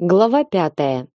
Глава пятая.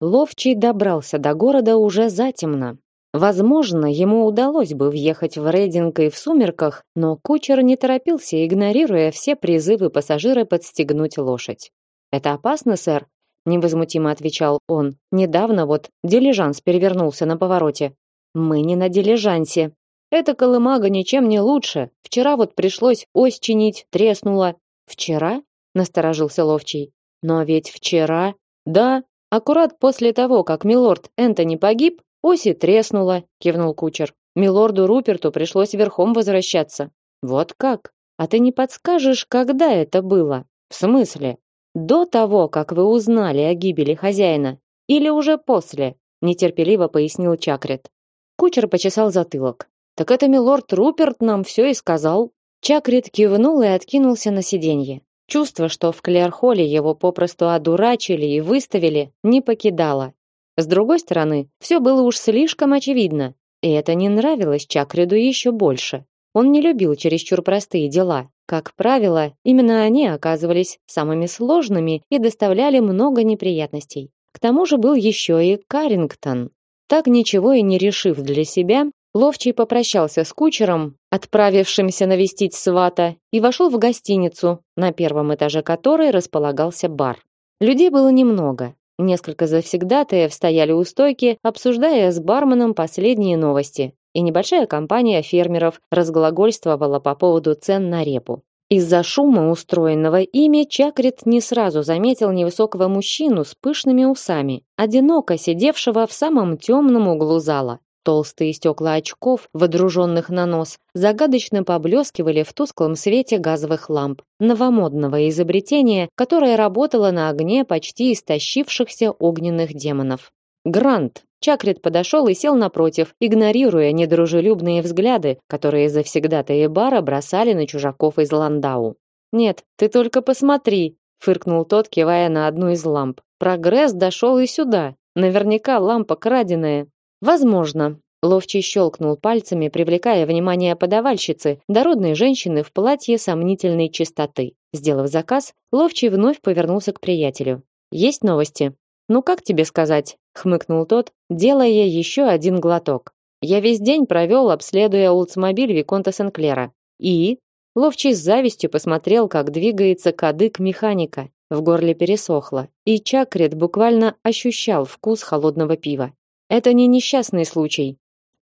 Ловчий добрался до города уже затемно. Возможно, ему удалось бы въехать в Рейдинг и в сумерках, но кучер не торопился, игнорируя все призывы пассажира подстегнуть лошадь. «Это опасно, сэр?» – невозмутимо отвечал он. «Недавно вот дилижанс перевернулся на повороте». «Мы не на дилижансе. Эта колымага ничем не лучше. Вчера вот пришлось ось чинить, треснула». «Вчера?» – насторожился Ловчий. Но ведь вчера, да, аккурат после того, как милорд Энтони погиб, оси треснула, кивнул кучер. Милорду Руперту пришлось верхом возвращаться. Вот как? А ты не подскажешь, когда это было? В смысле? До того, как вы узнали о гибели хозяина, или уже после? нетерпеливо пояснил Чакрет. Кучер почесал затылок. Так это милорд Руперт нам все и сказал. Чакрет кивнул и откинулся на сиденье. Чувство, что в Клерхоле его попросту одурачили и выставили, не покидало. С другой стороны, все было уж слишком очевидно, и это не нравилось Чакреду еще больше. Он не любил чересчур простые дела. Как правило, именно они оказывались самыми сложными и доставляли много неприятностей. К тому же был еще и Карингтон. Так ничего и не решив для себя, Ловчий попрощался с кучером, отправившимся навестить свата, и вошел в гостиницу, на первом этаже которой располагался бар. Людей было немного. Несколько завсегдатаев стояли у стойки, обсуждая с барменом последние новости, и небольшая компания фермеров разглагольствовала по поводу цен на репу. Из-за шума, устроенного ими, Чакрит не сразу заметил невысокого мужчину с пышными усами, одиноко сидевшего в самом темном углу зала. Толстые стекла очков, водруженных на нос, загадочно поблескивали в тусклом свете газовых ламп, новомодного изобретения, которое работало на огне почти истощившихся огненных демонов. Грант. Чакрит подошел и сел напротив, игнорируя недружелюбные взгляды, которые завсегдатаи бара бросали на чужаков из Ландау. «Нет, ты только посмотри», — фыркнул тот, кивая на одну из ламп. «Прогресс дошел и сюда. Наверняка лампа краденая. Возможно. Ловчий щелкнул пальцами, привлекая внимание подавальщицы, дородной женщины в платье сомнительной чистоты. Сделав заказ, Ловчий вновь повернулся к приятелю. Есть новости? Ну как тебе сказать? хмыкнул тот, делая еще один глоток. Я весь день провел, обследуя Олдсмобиль Виконта Сенклера. И Ловчий с завистью посмотрел, как двигается кадык механика. В горле пересохло, и Чакрет буквально ощущал вкус холодного пива. Это не несчастный случай.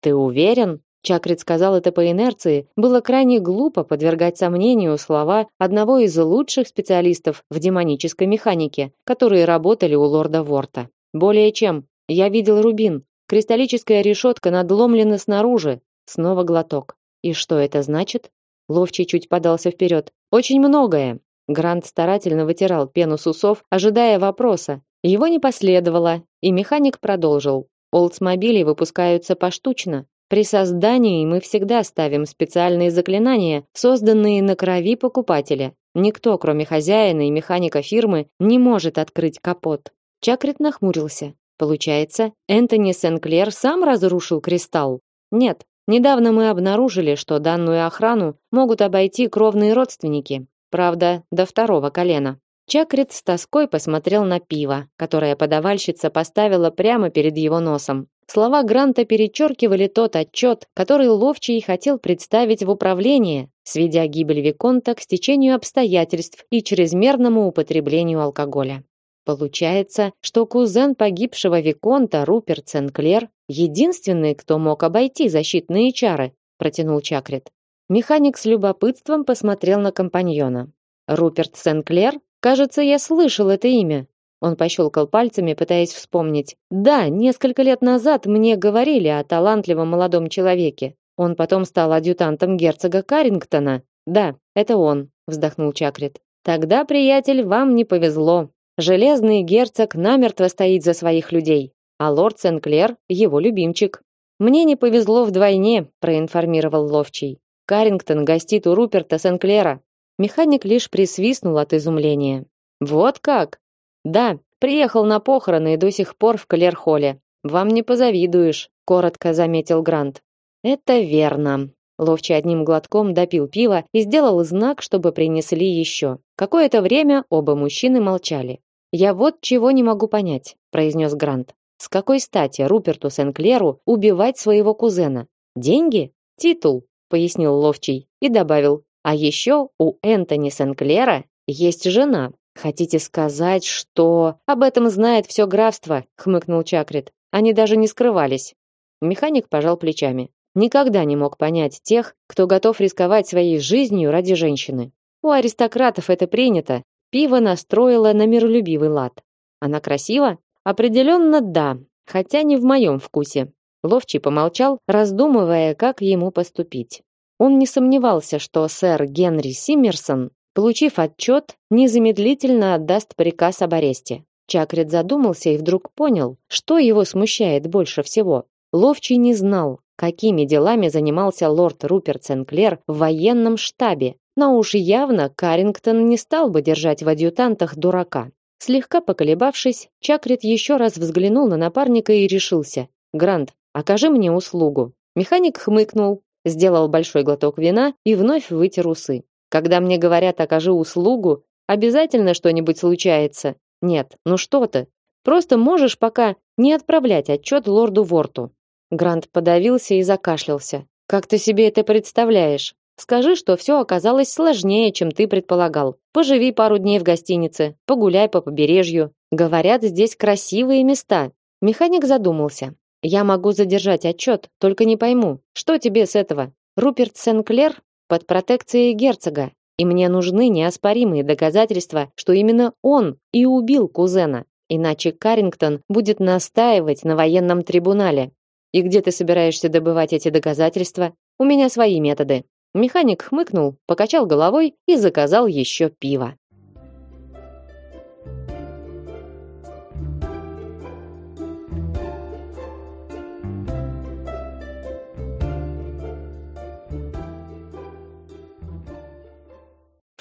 Ты уверен? Чакрит сказал это по инерции. Было крайне глупо подвергать сомнению слова одного из лучших специалистов в демонической механике, которые работали у лорда Ворта. Более чем. Я видел рубин. Кристаллическая решетка надломлена снаружи. Снова глоток. И что это значит? Ловчий чуть подался вперед. Очень многое. Грант старательно вытирал пену с усов, ожидая вопроса. Его не последовало, и механик продолжил. Олдсмобили выпускаются поштучно. При создании мы всегда ставим специальные заклинания, созданные на крови покупателя. Никто, кроме хозяина и механика фирмы, не может открыть капот. Чакрит нахмурился. Получается, Энтони Сенклер сам разрушил кристалл? Нет. Недавно мы обнаружили, что данную охрану могут обойти кровные родственники. Правда, до второго колена. Чакрит с тоской посмотрел на пиво, которое подавальщица поставила прямо перед его носом. Слова Гранта перечеркивали тот отчет, который Ловчий хотел представить в управление, сведя гибель Виконта к стечению обстоятельств и чрезмерному употреблению алкоголя. Получается, что кузен погибшего Виконта Руперт Сенклер единственный, кто мог обойти защитные чары, протянул Чакрит. Механик с любопытством посмотрел на компаньона. Руперт Сенклер Кажется, я слышал это имя. Он пощелкал пальцами, пытаясь вспомнить. Да, несколько лет назад мне говорили о талантливом молодом человеке. Он потом стал адъютантом герцога Карингтона. Да, это он, вздохнул Чакрит. Тогда, приятель, вам не повезло. Железный герцог намертво стоит за своих людей, а лорд Сенклер его любимчик. Мне не повезло вдвойне, проинформировал Ловчий. Карингтон гостит у Руперта Сенклера. Механик лишь присвистнул от изумления. Вот как? Да, приехал на похороны и до сих пор в Клерхолле. Вам не позавидуешь, коротко заметил Грант. Это верно. Ловчий одним глотком допил пива и сделал знак, чтобы принесли еще. Какое-то время оба мужчины молчали. Я вот чего не могу понять, произнес Грант. С какой стати Руперту Сенклеру убивать своего кузена? Деньги? Титул, пояснил Ловчий и добавил: "А еще у Энтони Сенклера есть жена. Хотите сказать, что об этом знает все графство?" хмыкнул Чакрит. Они даже не скрывались. Механик пожал плечами. Никогда не мог понять тех, кто готов рисковать своей жизнью ради женщины. У аристократов это принято. Пиво настроило на миролюбивый лад. Она красива? Определенно да, хотя не в моем вкусе. Ловчий помолчал, раздумывая, как ему поступить. Он не сомневался, что сэр Генри Симмерсон, получив отчет, незамедлительно отдаст приказ об аресте. Чакрит задумался и вдруг понял, что его смущает больше всего. Ловчий не знал, какими делами занимался лорд Руперт Сенклер в военном штабе, но уж явно Карингтон не стал бы держать в адъютантах дурака. Слегка поколебавшись, Чакрит еще раз взглянул на напарника и решился. «Грант, окажи мне услугу». Механик хмыкнул, сделал большой глоток вина и вновь вытер усы. «Когда мне говорят «окажи услугу», обязательно что-нибудь случается. Нет, ну что ты. Просто можешь пока не отправлять отчет лорду Ворту». Грант подавился и закашлялся. «Как ты себе это представляешь? Скажи, что все оказалось сложнее, чем ты предполагал. Поживи пару дней в гостинице, погуляй по побережью. Говорят, здесь красивые места. Механик задумался. Я могу задержать отчет, только не пойму, что тебе с этого? Руперт Сенклер под протекцией герцога, и мне нужны неоспоримые доказательства, что именно он и убил кузена. Иначе Карингтон будет настаивать на военном трибунале. И где ты собираешься добывать эти доказательства? У меня свои методы. Механик хмыкнул, покачал головой и заказал еще пиво.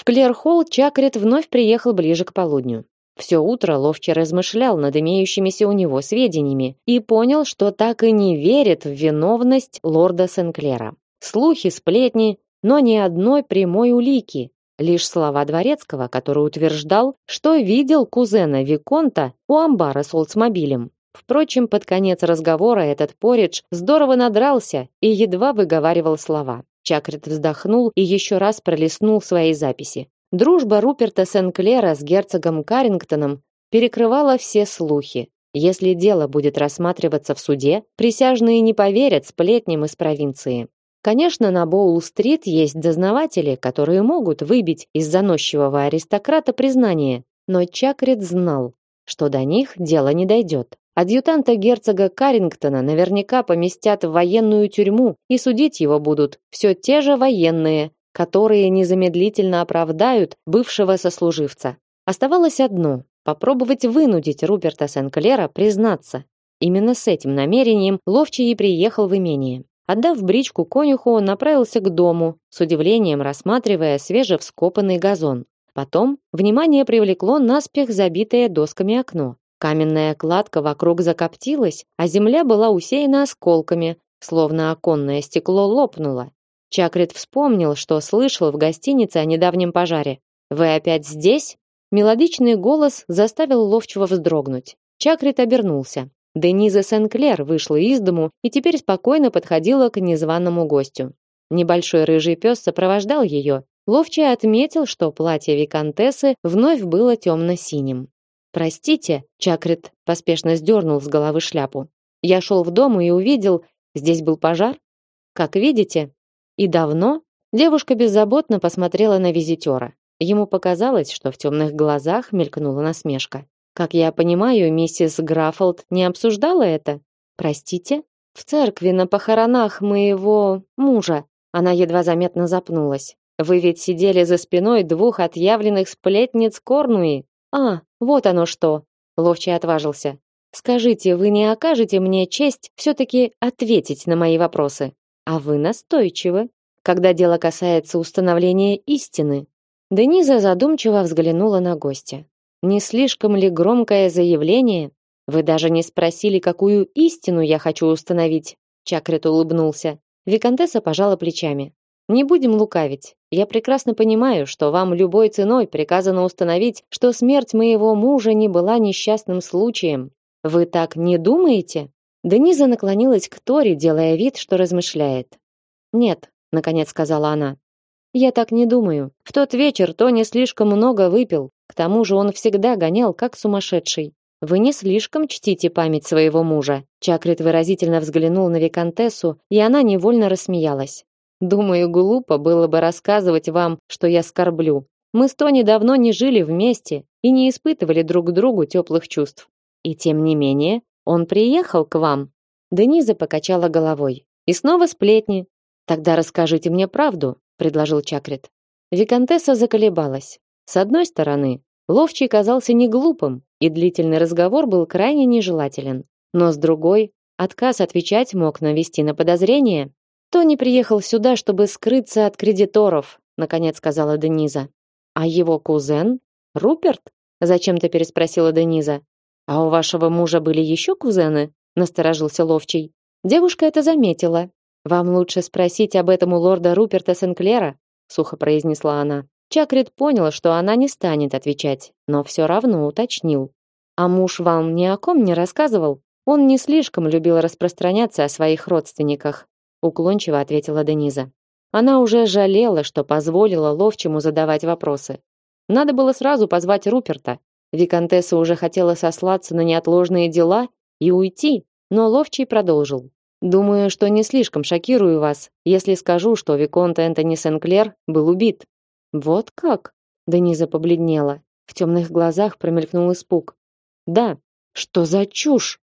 Клерхолл Чакрит вновь приехал ближе к полудню. Все утро Ловчий размышлял над имеющимися у него сведениями и понял, что так и не верит в виновность лорда Сенклера. Слухи, сплетни, но ни одной прямой улики, лишь слова дворецкого, который утверждал, что видел кузена виконта у амбара с Олдсмобилем. Впрочем, под конец разговора этот поридж здорово надрался и едва выговаривал слова. Чакрит вздохнул и еще раз пролистнул свои записи. Дружба Руперта Сенклера с герцогом Карингтоном перекрывала все слухи. Если дело будет рассматриваться в суде, присяжные не поверят сплетням из провинции. Конечно, на Боул-стрит есть дознаватели, которые могут выбить из заносчивого аристократа признание, но Чакрит знал, что до них дело не дойдет. Адъютанта герцога Карингтона наверняка поместят в военную тюрьму, и судить его будут все те же военные, которые незамедлительно оправдают бывшего сослуживца. Оставалось одно попробовать вынудить Руперта Сенклера признаться. Именно с этим намерением Ловчий и приехал в имение. Отдав бричку конюху, он направился к дому, с удивлением рассматривая свежевскопанный газон. Потом внимание привлекло наспех забитое досками окно. Каменная кладка вокруг закоптилась, а земля была усеяна осколками, словно оконное стекло лопнуло. Чакрит вспомнил, что слышал в гостинице о недавнем пожаре. «Вы опять здесь?» Мелодичный голос заставил ловчего вздрогнуть. Чакрит обернулся. Дениза Сенклер вышла из дому и теперь спокойно подходила к незваному гостю. Небольшой рыжий пес сопровождал ее. Ловчий отметил, что платье виконтессы вновь было темно-синим. «Простите», — Чакрит поспешно сдернул с головы шляпу. «Я шел в дом и увидел, здесь был пожар. Как видите. И давно?» Девушка беззаботно посмотрела на визитера. Ему показалось, что в темных глазах мелькнула насмешка. Как я понимаю, миссис Граффолд не обсуждала это? Простите? В церкви на похоронах моего мужа. Она едва заметно запнулась. Вы ведь сидели за спиной двух отъявленных сплетниц Корнуи. А, вот оно что. Ловчий отважился. Скажите, вы не окажете мне честь все таки ответить на мои вопросы? А вы настойчивы, когда дело касается установления истины. Дениза задумчиво взглянула на гостя. Не слишком ли громкое заявление? Вы даже не спросили, какую истину я хочу установить. Чакрет улыбнулся. Викантесса пожала плечами. Не будем лукавить. Я прекрасно понимаю, что вам любой ценой приказано установить, что смерть моего мужа не была несчастным случаем. Вы так не думаете? Дениза наклонилась к Тори, делая вид, что размышляет. Нет, наконец сказала она. Я так не думаю. В тот вечер Тони слишком много выпил. К тому же он всегда гонял как сумасшедший. Вы не слишком чтите память своего мужа. Чакрит выразительно взглянул на виконтессу, и она невольно рассмеялась. Думаю, глупо было бы рассказывать вам, что я скорблю. Мы с Тони давно не жили вместе и не испытывали друг к другу теплых чувств. И тем не менее, он приехал к вам. Дениза покачала головой. И снова сплетни. Тогда расскажите мне правду, предложил Чакрит. Виконтесса заколебалась. С одной стороны, Ловчий казался не глупым, и длительный разговор был крайне нежелателен. Но с другой, отказ отвечать мог навести на подозрение. Тони приехал сюда, чтобы скрыться от кредиторов, наконец сказала Дениза. А его кузен Руперт? зачем-то переспросила Дениза. А у вашего мужа были еще кузены? насторожился Ловчий. Девушка это заметила. Вам лучше спросить об этом у лорда Руперта Сенклера, сухо произнесла она. Чакрит понял, что она не станет отвечать, но все равно уточнил. А муж вам ни о ком не рассказывал? Он не слишком любил распространяться о своих родственниках уклончиво ответила Дениза. Она уже жалела, что позволила ловчему задавать вопросы. Надо было сразу позвать Руперта. Виконтесса уже хотела сослаться на неотложные дела и уйти, но ловчий продолжил. Думаю, что не слишком шокирую вас, если скажу, что виконт Энтони Сенклер был убит. Вот как? Дениза побледнела. В темных глазах промелькнул испуг. Да, что за чушь?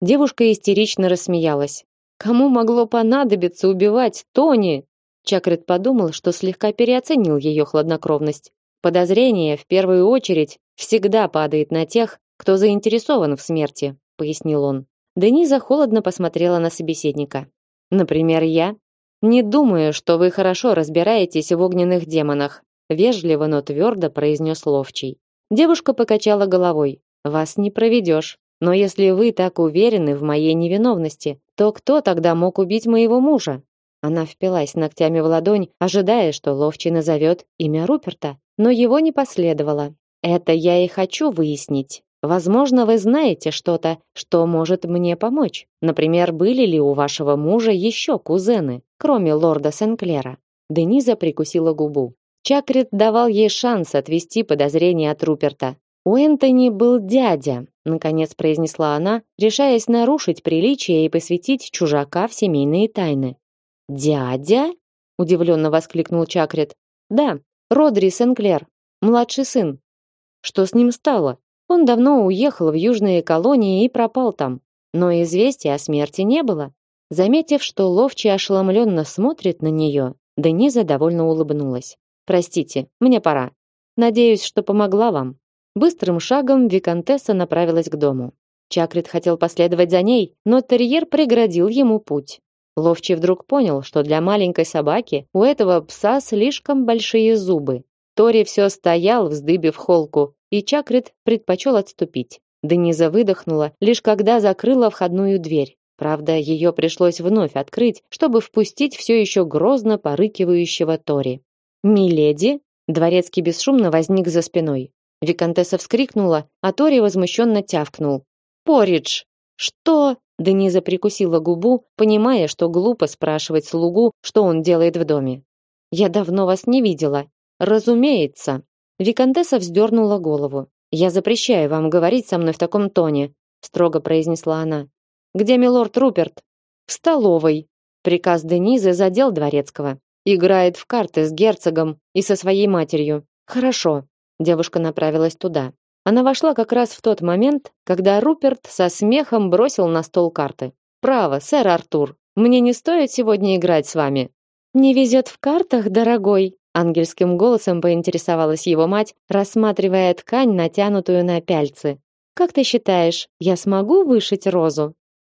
Девушка истерично рассмеялась. Кому могло понадобиться убивать Тони? Чакрит подумал, что слегка переоценил ее хладнокровность. Подозрение в первую очередь всегда падает на тех, кто заинтересован в смерти, пояснил он. Дениза холодно посмотрела на собеседника. Например, я не думаю, что вы хорошо разбираетесь в огненных демонах, вежливо, но твердо произнес ловчий. Девушка покачала головой. Вас не проведешь. Но если вы так уверены в моей невиновности, то кто тогда мог убить моего мужа? Она впилась ногтями в ладонь, ожидая, что ловчий назовет имя Руперта, но его не последовало. Это я и хочу выяснить. Возможно, вы знаете что-то, что может мне помочь. Например, были ли у вашего мужа еще кузены, кроме лорда Сенклера? Дениза прикусила губу. Чакрит давал ей шанс отвести подозрения от Руперта. У Энтони был дядя, наконец произнесла она, решаясь нарушить приличие и посвятить чужака в семейные тайны. Дядя? удивленно воскликнул Чакрит. Да, Родри Сенклер, младший сын. Что с ним стало? Он давно уехал в южные колонии и пропал там, но известия о смерти не было. Заметив, что Ловчий ошеломленно смотрит на нее, Дениза довольно улыбнулась. Простите, мне пора. Надеюсь, что помогла вам. Быстрым шагом виконтесса направилась к дому. Чакрит хотел последовать за ней, но терьер преградил ему путь. Ловчий вдруг понял, что для маленькой собаки у этого пса слишком большие зубы. Тори все стоял, вздыбив холку, и Чакрит предпочел отступить. Дениза выдохнула, лишь когда закрыла входную дверь. Правда, ее пришлось вновь открыть, чтобы впустить все еще грозно порыкивающего Тори. «Миледи?» Дворецкий бесшумно возник за спиной. Викантесса вскрикнула, а Тори возмущенно тявкнул. «Поридж!» «Что?» Дениза прикусила губу, понимая, что глупо спрашивать слугу, что он делает в доме. «Я давно вас не видела». «Разумеется». Викантесса вздернула голову. «Я запрещаю вам говорить со мной в таком тоне», строго произнесла она. «Где милорд Руперт?» «В столовой». Приказ Денизы задел дворецкого. «Играет в карты с герцогом и со своей матерью». «Хорошо. Девушка направилась туда. Она вошла как раз в тот момент, когда Руперт со смехом бросил на стол карты. «Право, сэр Артур, мне не стоит сегодня играть с вами». «Не везет в картах, дорогой», ангельским голосом поинтересовалась его мать, рассматривая ткань, натянутую на пяльцы. «Как ты считаешь, я смогу вышить розу?»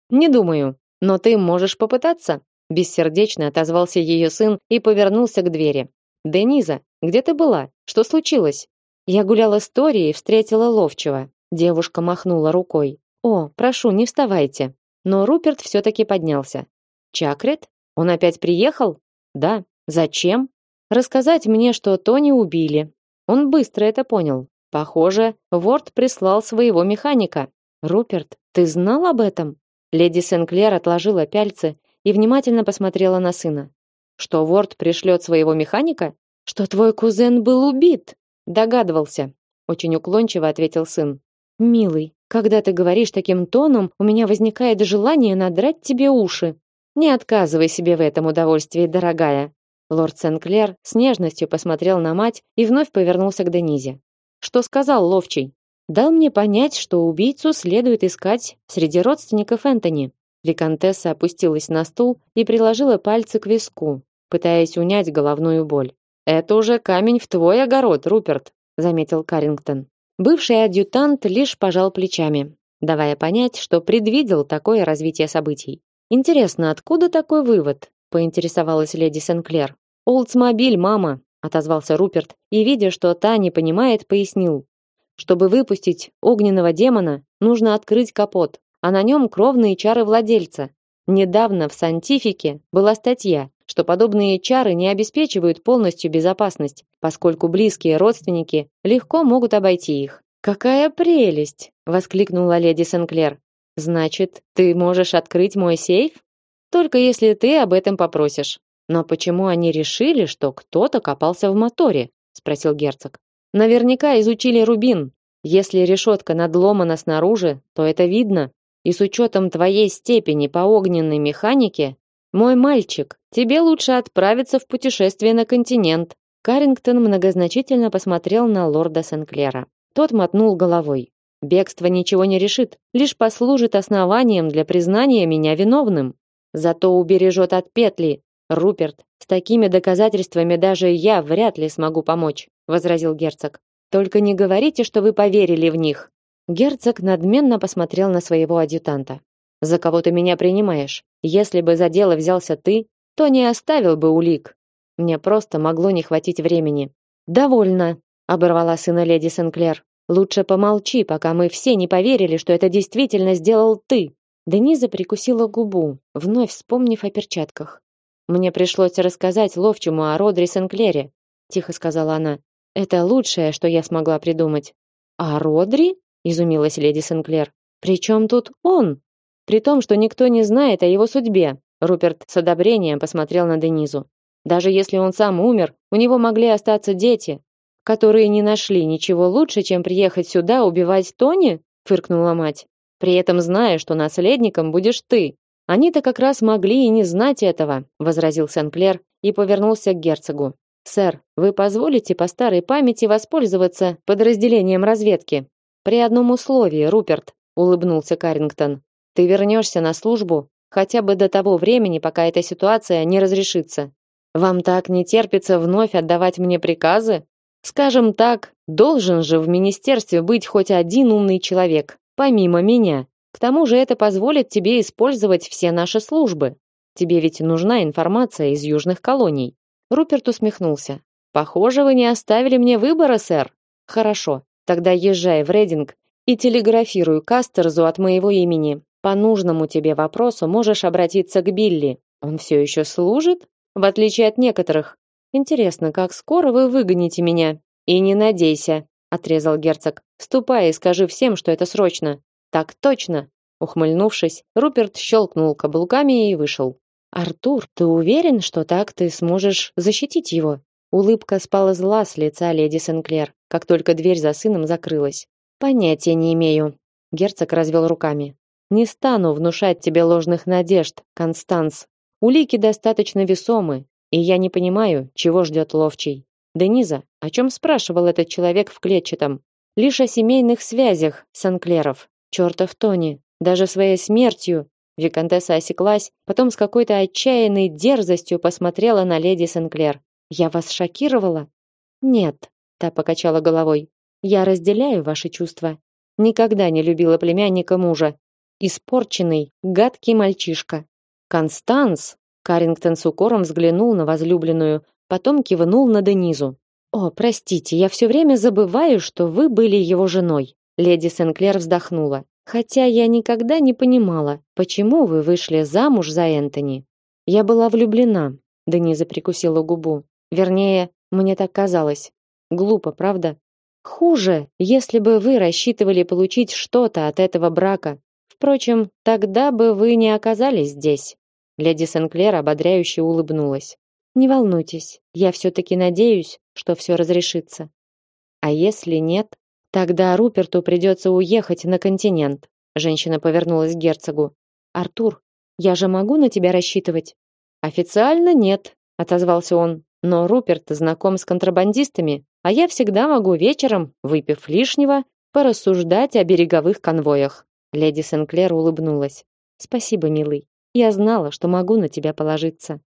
«Не думаю, но ты можешь попытаться», бессердечно отозвался ее сын и повернулся к двери. «Дениза, где ты была? Что случилось?» Я гуляла с Тори и встретила ловчего. Девушка махнула рукой. О, прошу, не вставайте. Но Руперт все таки поднялся. Чакрет? Он опять приехал? Да, Зачем? Рассказать мне, что Тони убили. Он быстро это понял. Похоже, Ворд прислал своего механика. Руперт, ты знал об этом? Леди Сенклер отложила пяльцы и внимательно посмотрела на сына. Что Ворд пришлет своего механика? Что твой кузен был убит? Догадывался, очень уклончиво ответил сын. Милый, когда ты говоришь таким тоном, у меня возникает желание надрать тебе уши. Не отказывай себе в этом удовольствии, дорогая. Лорд Сенклер с нежностью посмотрел на мать и вновь повернулся к Денизе. Что сказал ловчий? Дал мне понять, что убийцу следует искать среди родственников Энтони. Викантесса опустилась на стул и приложила пальцы к виску, пытаясь унять головную боль. Это уже камень в твой огород, Руперт, заметил Карингтон. Бывший адъютант лишь пожал плечами, давая понять, что предвидел такое развитие событий. Интересно, откуда такой вывод? поинтересовалась леди Сенклер. Олдсмобиль, мама, отозвался Руперт и видя, что та не понимает, пояснил: чтобы выпустить огненного демона, нужно открыть капот, а на нем кровные чары владельца. Недавно в Сантифике была статья, что подобные чары не обеспечивают полностью безопасность, поскольку близкие родственники легко могут обойти их. Какая прелесть, воскликнула леди Сенклер. Значит, ты можешь открыть мой сейф? Только если ты об этом попросишь. Но почему они решили, что кто-то копался в моторе? спросил герцог. Наверняка изучили рубин. Если решетка надломана снаружи, то это видно. И с учетом твоей степени по огненной механике, мой мальчик, тебе лучше отправиться в путешествие на континент. Карингтон многозначительно посмотрел на лорда Сенклера. Тот мотнул головой. Бегство ничего не решит, лишь послужит основанием для признания меня виновным. Зато убережет от петли, Руперт, с такими доказательствами даже я вряд ли смогу помочь, возразил герцог. Только не говорите, что вы поверили в них. Герцог надменно посмотрел на своего адъютанта. За кого ты меня принимаешь? Если бы за дело взялся ты, то не оставил бы улик. Мне просто могло не хватить времени. Довольно, оборвала сына леди Сенклер. Лучше помолчи, пока мы все не поверили, что это действительно сделал ты. Дениза прикусила губу, вновь вспомнив о перчатках. Мне пришлось рассказать ловчему о Родри Сенклере, тихо сказала она. Это лучшее, что я смогла придумать. А Родри? изумилась леди Сенклер. Причем тут он? При том, что никто не знает о его судьбе. Руперт с одобрением посмотрел на Денизу. Даже если он сам умер, у него могли остаться дети, которые не нашли ничего лучше, чем приехать сюда убивать Тони, фыркнула мать. При этом зная, что наследником будешь ты. Они-то как раз могли и не знать этого, возразил Сенклер и повернулся к герцогу. Сэр, вы позволите по старой памяти воспользоваться подразделением разведки? При одном условии, Руперт, улыбнулся Карингтон. Ты вернешься на службу хотя бы до того времени, пока эта ситуация не разрешится. Вам так не терпится вновь отдавать мне приказы? Скажем так, должен же в министерстве быть хоть один умный человек, помимо меня. К тому же это позволит тебе использовать все наши службы. Тебе ведь нужна информация из южных колоний. Руперт усмехнулся. Похоже, вы не оставили мне выбора, сэр. Хорошо, тогда езжай в Рединг и телеграфируй Кастерзу от моего имени. По нужному тебе вопросу можешь обратиться к Билли. Он все еще служит, в отличие от некоторых. Интересно, как скоро вы выгоните меня? И не надейся, отрезал герцог. Ступай и скажи всем, что это срочно. Так точно, ухмыльнувшись, Руперт щелкнул каблуками и вышел. Артур, ты уверен, что так ты сможешь защитить его? Улыбка спала зла с лица леди Сенклер, как только дверь за сыном закрылась. Понятия не имею. Герцог развел руками. Не стану внушать тебе ложных надежд, Констанс. Улики достаточно весомы, и я не понимаю, чего ждет ловчий. Дениза, о чем спрашивал этот человек в клетчатом? Лишь о семейных связях Санклеров. Чертов Тони, даже своей смертью. Викантесса осеклась, потом с какой-то отчаянной дерзостью посмотрела на леди Сенклер. Я вас шокировала? Нет, та покачала головой. Я разделяю ваши чувства. Никогда не любила племянника мужа. Испорченный, гадкий мальчишка. Констанс, Карингтон с укором взглянул на возлюбленную, потом кивнул на Денизу. О, простите, я все время забываю, что вы были его женой. Леди Сенклер вздохнула. Хотя я никогда не понимала, почему вы вышли замуж за Энтони. Я была влюблена. Дениза прикусила губу. Вернее, мне так казалось. Глупо, правда? Хуже, если бы вы рассчитывали получить что-то от этого брака. Впрочем, тогда бы вы не оказались здесь. Леди Сенклер ободряюще улыбнулась. Не волнуйтесь, я все таки надеюсь, что все разрешится. А если нет, тогда Руперту придется уехать на континент. Женщина повернулась к герцогу. Артур, я же могу на тебя рассчитывать. Официально нет, отозвался он. Но Руперт знаком с контрабандистами, а я всегда могу вечером, выпив лишнего, порассуждать о береговых конвоях. Леди Сенклер улыбнулась. Спасибо, милый. Я знала, что могу на тебя положиться.